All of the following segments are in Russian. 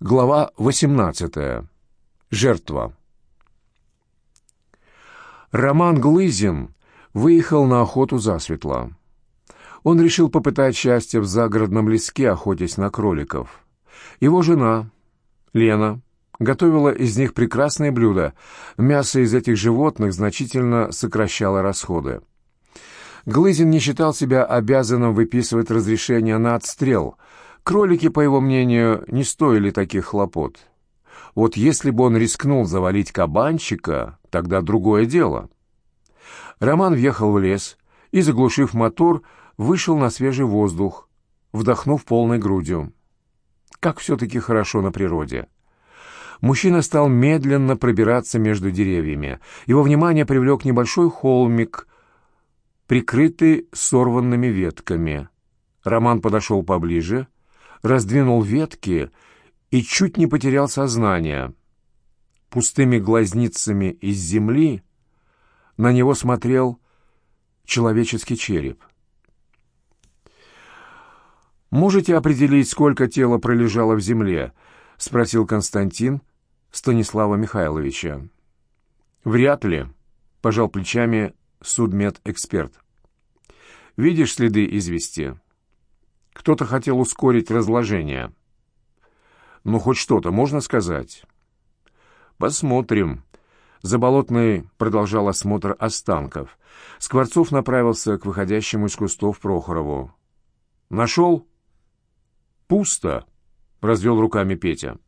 Глава 18. Жертва. Роман Глызин выехал на охоту засветло. Он решил попытать счастье в загородном леске, охотясь на кроликов. Его жена, Лена, готовила из них прекрасные блюда. Мясо из этих животных значительно сокращало расходы. Глызин не считал себя обязанным выписывать разрешение на отстрел – Кролики, по его мнению, не стоили таких хлопот. Вот если бы он рискнул завалить кабанчика, тогда другое дело. Роман въехал в лес и, заглушив мотор, вышел на свежий воздух, вдохнув полной грудью. Как все-таки хорошо на природе. Мужчина стал медленно пробираться между деревьями. Его внимание привлек небольшой холмик, прикрытый сорванными ветками. Роман подошел поближе раздвинул ветки и чуть не потерял сознание. Пустыми глазницами из земли на него смотрел человеческий череп. «Можете определить, сколько тела пролежало в земле?» — спросил Константин Станислава Михайловича. «Вряд ли», — пожал плечами судмедэксперт. «Видишь следы извести?» Кто-то хотел ускорить разложение. Ну, хоть что-то можно сказать? Посмотрим. Заболотный продолжал осмотр останков. Скворцов направился к выходящему из кустов Прохорову. «Нашел?» «Пусто», — развел руками Петя.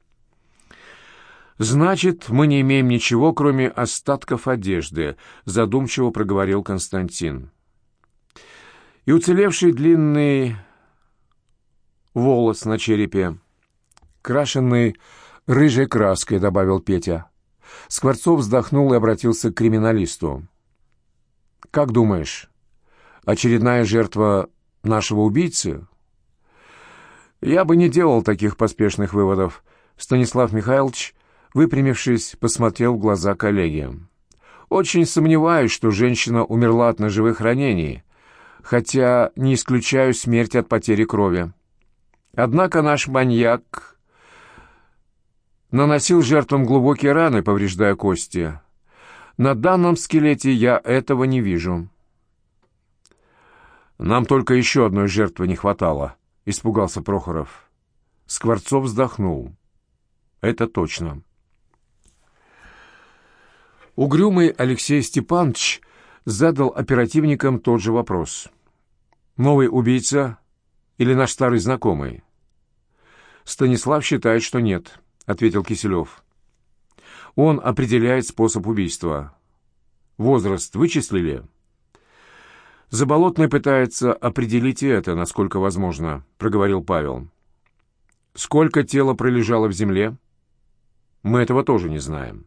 «Значит, мы не имеем ничего, кроме остатков одежды», — задумчиво проговорил Константин. «И уцелевший длинный волос на черепе, крашенный рыжей краской», — добавил Петя. Скворцов вздохнул и обратился к криминалисту. «Как думаешь, очередная жертва нашего убийцы?» «Я бы не делал таких поспешных выводов», — Станислав Михайлович, выпрямившись, посмотрел в глаза коллеги. «Очень сомневаюсь, что женщина умерла от ножевых ранений, хотя не исключаю смерть от потери крови». Однако наш маньяк наносил жертвам глубокие раны, повреждая кости. На данном скелете я этого не вижу. Нам только еще одной жертвы не хватало, испугался Прохоров. Скворцов вздохнул. Это точно. Угрюмый Алексей Степанович задал оперативникам тот же вопрос. Новый убийца или наш старый знакомый? «Станислав считает, что нет», — ответил Киселев. «Он определяет способ убийства. Возраст вычислили?» «Заболотный пытается определить это, насколько возможно», — проговорил Павел. «Сколько тела пролежало в земле?» «Мы этого тоже не знаем».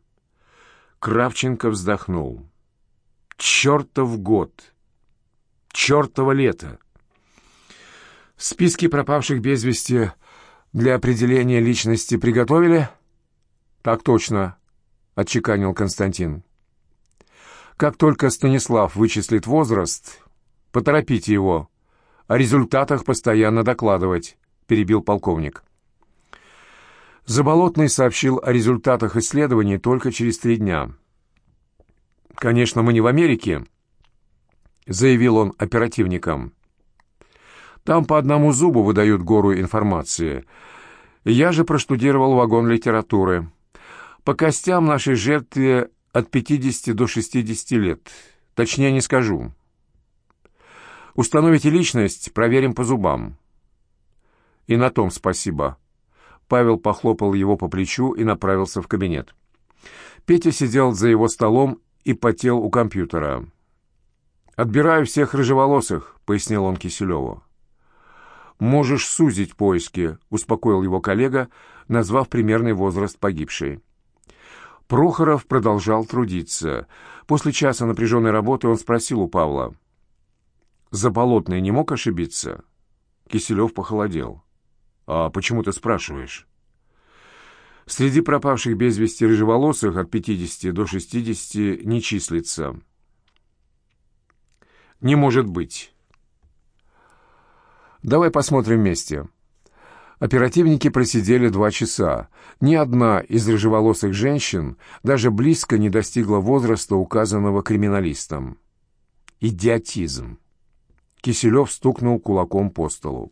Кравченко вздохнул. «Чертов год! Чертово лето!» Списки пропавших без вести для определения личности приготовили? Так точно, отчеканил Константин. Как только Станислав вычислит возраст, поторопите его. О результатах постоянно докладывать, перебил полковник. Заболотный сообщил о результатах исследований только через три дня. «Конечно, мы не в Америке», — заявил он оперативникам. Там по одному зубу выдают гору информации. Я же проштудировал вагон литературы. По костям нашей жертве от 50 до 60 лет. Точнее не скажу. Установите личность, проверим по зубам. И на том спасибо. Павел похлопал его по плечу и направился в кабинет. Петя сидел за его столом и потел у компьютера. «Отбираю всех рыжеволосых», — пояснил он Киселеву. «Можешь сузить поиски», — успокоил его коллега, назвав примерный возраст погибшей. Прохоров продолжал трудиться. После часа напряженной работы он спросил у Павла. «Заболотный не мог ошибиться?» Киселев похолодел. «А почему ты спрашиваешь?» «Среди пропавших без вести рыжеволосых от 50 до 60 не числится». «Не может быть». Давай посмотрим вместе. Оперативники просидели два часа. Ни одна из рыжеволосых женщин даже близко не достигла возраста, указанного криминалистом. Идиотизм. Киселев стукнул кулаком по столу.